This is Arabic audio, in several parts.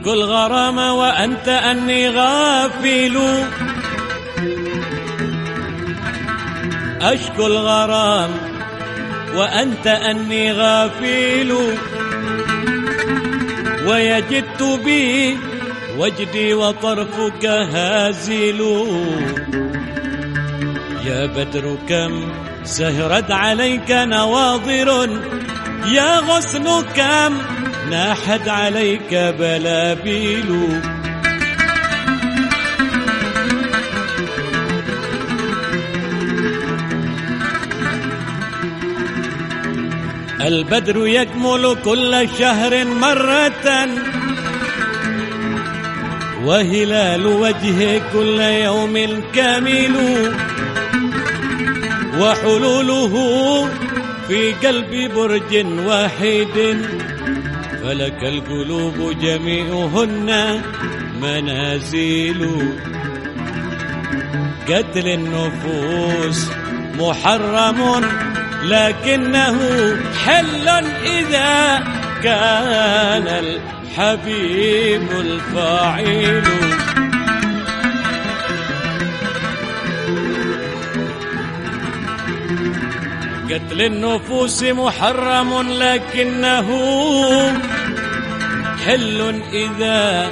أشكو الغرام وأنت أني غافل. أشكو الغرام وأنت أني غافل. ويجدت بي وجدي وطرفك هازل. يا بدر كم سهرت عليك نواظر. يا غصن كم ناحت عليك بلابيل البدر يكمل كل شهر مرة. وهلال وجهه كل يوم كامل وحلوله في قلب برج واحد. فلك القلوب جميعهن منازل قتل النفوس محرم لكنه حل إذا كان الحبيب الفاعل. قتل النفوس محرم لكنه حل إذا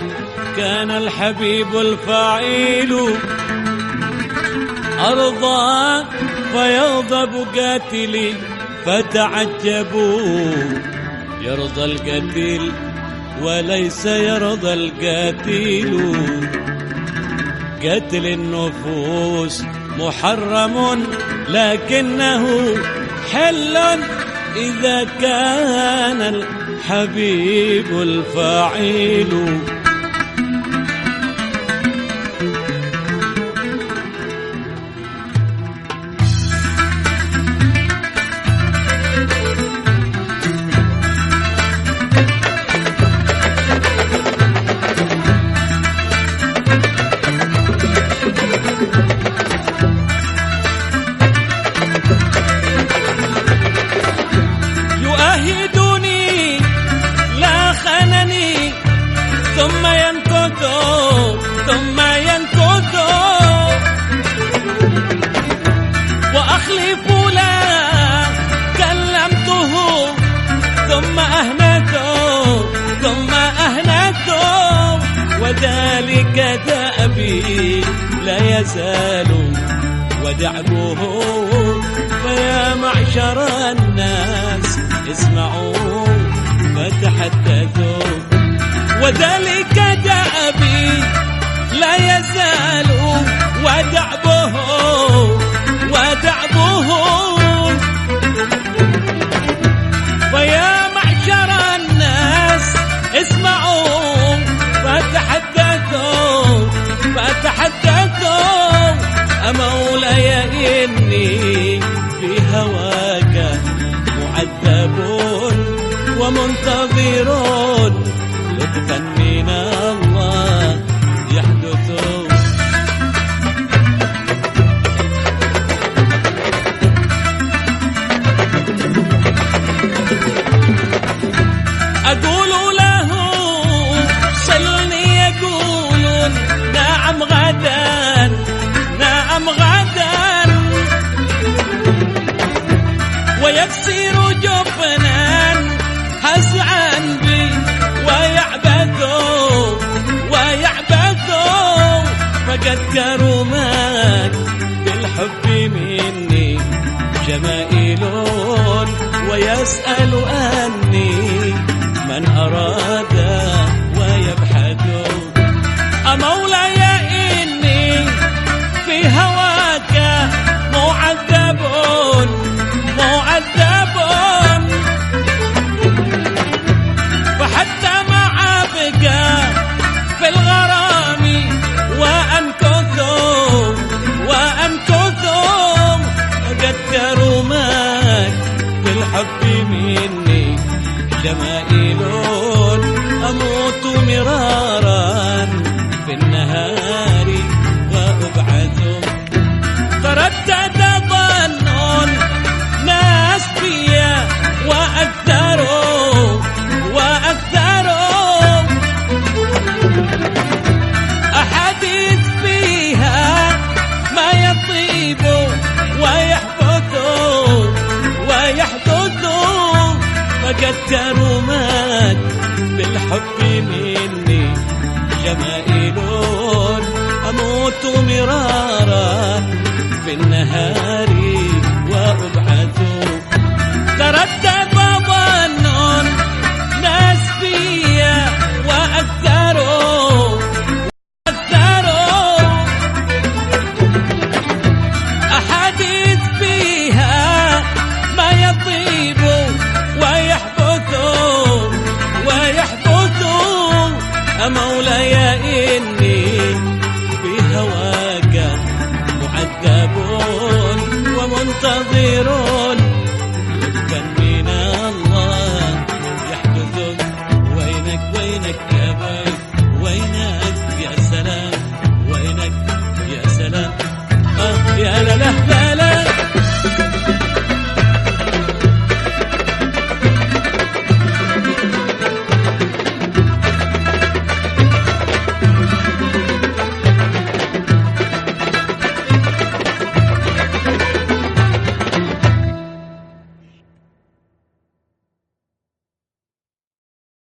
كان الحبيب الفاعل أرضى فيغضب قاتلي فتعجبوا يرضى القتيل وليس يرضى القاتل. قتل النفوس محرم لكنه حل إذا كان الحبيب الفاعل. وذلك دأبي لا يزال ودعبه فيا معشر الناس اسمعوا فتحدثوا. وذلك دأبي لا يزال ودعبه في هواك معذب ومنتظر لطفا ويسأل أني فقد كرمات بالحب مني جمائلون أموت مرارا في النهار. verdadero